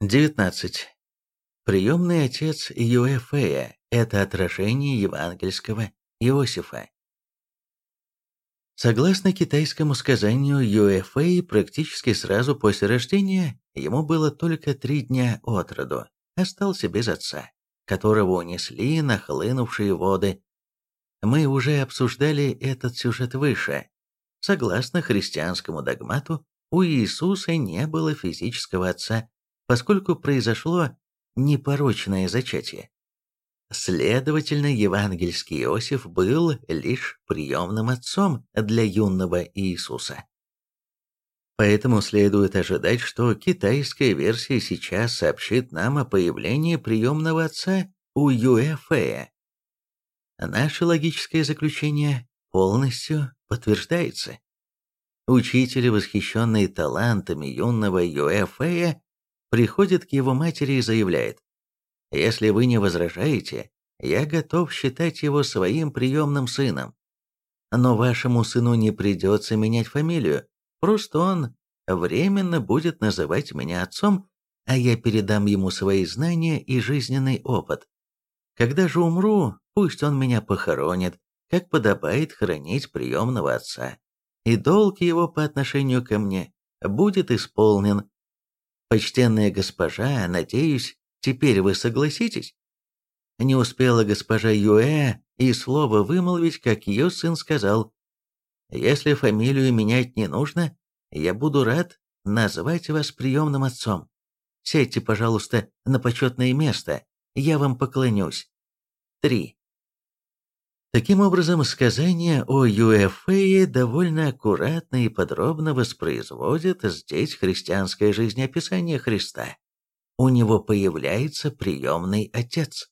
19. Приемный отец Юэфея – это отражение евангельского Иосифа. Согласно китайскому сказанию, Юэфэй практически сразу после рождения, ему было только три дня от роду, остался без отца, которого унесли нахлынувшие воды. Мы уже обсуждали этот сюжет выше. Согласно христианскому догмату, у Иисуса не было физического отца, поскольку произошло непорочное зачатие. Следовательно, евангельский Иосиф был лишь приемным отцом для юного Иисуса. Поэтому следует ожидать, что китайская версия сейчас сообщит нам о появлении приемного отца у Юэфея. Наше логическое заключение полностью подтверждается. Учитель, восхищенный талантами юного Юэфея, приходит к его матери и заявляет, «Если вы не возражаете, я готов считать его своим приемным сыном. Но вашему сыну не придется менять фамилию, просто он временно будет называть меня отцом, а я передам ему свои знания и жизненный опыт. Когда же умру, пусть он меня похоронит, как подобает хранить приемного отца, и долг его по отношению ко мне будет исполнен, «Почтенная госпожа, надеюсь, теперь вы согласитесь?» Не успела госпожа Юэ и слово вымолвить, как ее сын сказал, «Если фамилию менять не нужно, я буду рад назвать вас приемным отцом. Сядьте, пожалуйста, на почетное место, я вам поклонюсь». 3. Таким образом, сказание о Юэфее довольно аккуратно и подробно воспроизводит здесь христианское жизнеописание Христа. У него появляется приемный отец.